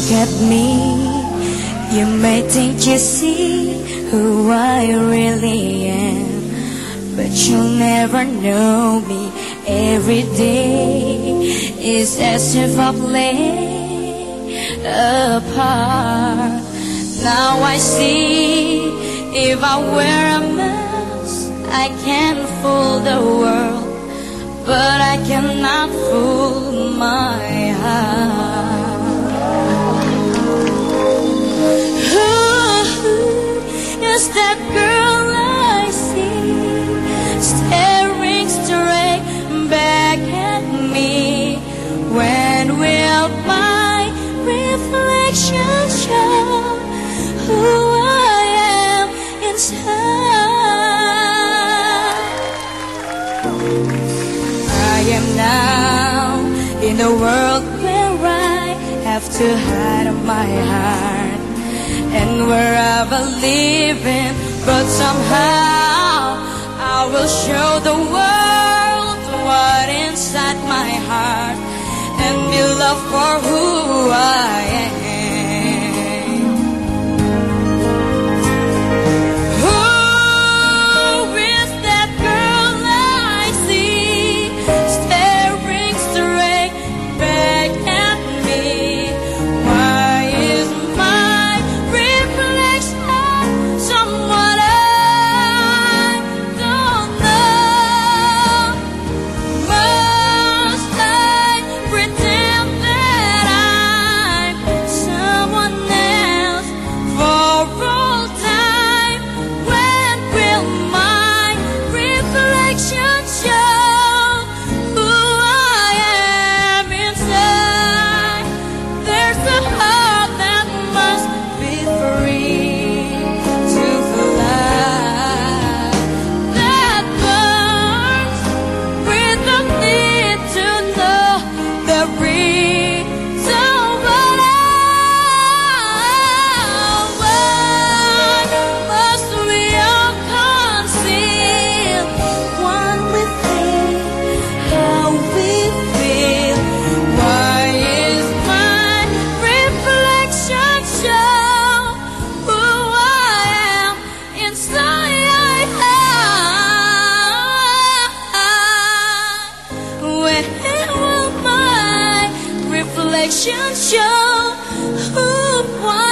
look at me, you may think you see who I really am, but you'll never know me. Every day is as if I play a part. Now I see if I wear a mask, I can fool the world, but I cannot fool my a world where I have to hide my heart and where Believe in, but somehow I will show the world what inside my heart and be loved for who I am. 相求呼唤。